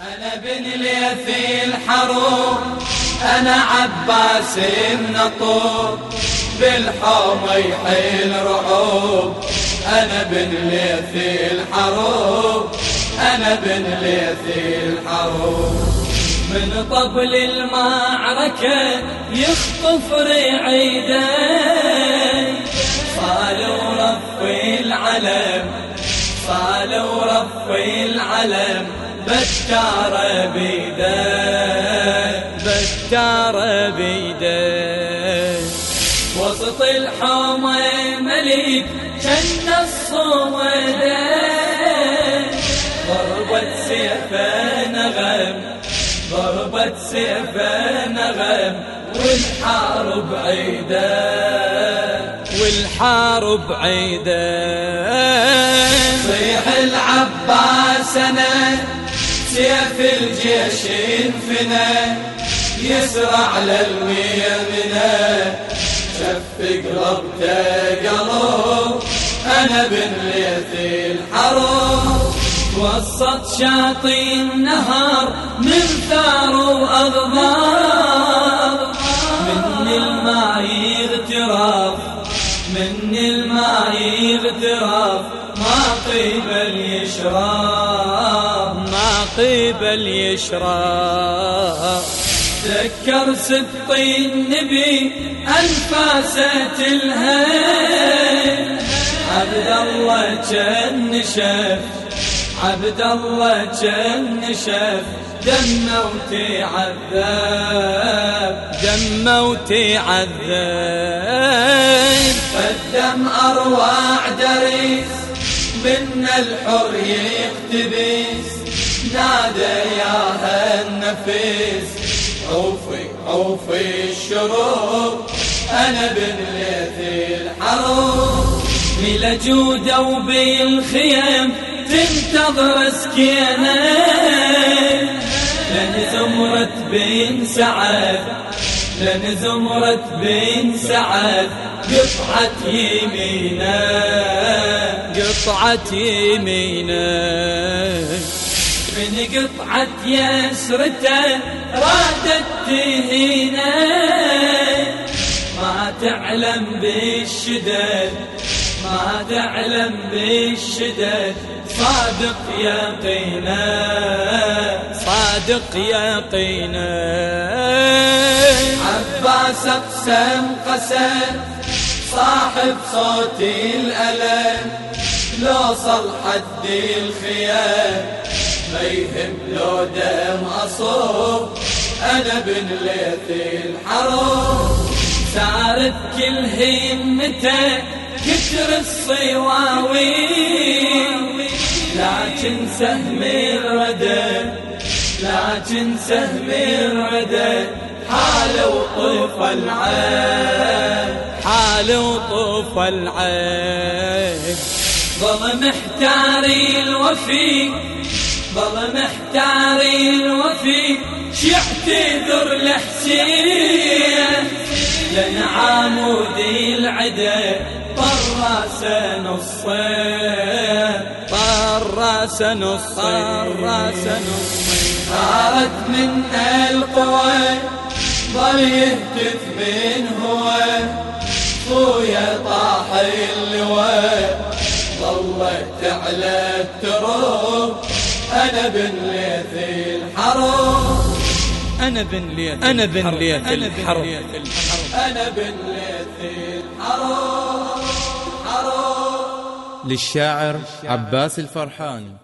أنا بن ليث الحروب أنا عباس النطور بالحوم يحيل رعوب أنا بن ليث الحروب أنا بن ليث الحروب من طبل المعركة يخطف رعيدي صالوا رفي العلم صالوا رفي العلم. بشار بيده بشار بيده. وسط الحومة مليك كان الصومدة ضربت سيفه نغم ضربت سيفه نغم والحارب عيده والحارب عيده صيح العباس أنا سيف الجيش انفنى يسرع للميمنة شفق ربته قلب أنا بن ليث الحرب وسط شاطئ النهار من ثار وأغبار. من الماء يغترف من الماء يغترف ما يشرب ما قبل يشرب ذكر سبطي النبي أنفاسة الهي عبد الله كان نشف عبد الله كان نشف دمه عذاب دمه عذاب. قدم أروع دريس. من الحر يقتبس نادى يا هالنفيس عوفي عوفي الشروق. أنا بن ليث الحروب بلا جودة وبالخيم تنتظر سكينة. لن زمرة بن سعد لن زمرة بن سعد. قطعة يمينه قطعة يمينه من قطعة يسرته رادت تهينه ما تعلم بالشدد ما تعلم بالشدد صادق يقينا صادق يقينا. عباس أقسم قسم صاحب صوت الألم لو صل حد الخيام. ما يهم لو دم أصوب أنا بن ليث الحروب. سارت كل همته كتر الصواوي. لكن سهم الردى لكن سهم الردى حال وطوف العين حال وطوف العين. ظل محتاري الوفي ظل محتاري الوفي شعتذر لحسين لن عمودي العدا طراس نصين. طراس نصين. طراس نصين. صارت القوى ظل يهتف من هو خويا طاح اللواء ظلت على التروب أنا بن ليث الحروب أنا بن ليث أنا بن ليث الحرب أنا بن ليث الحروب حروب للشاعر عباس الفرحاني.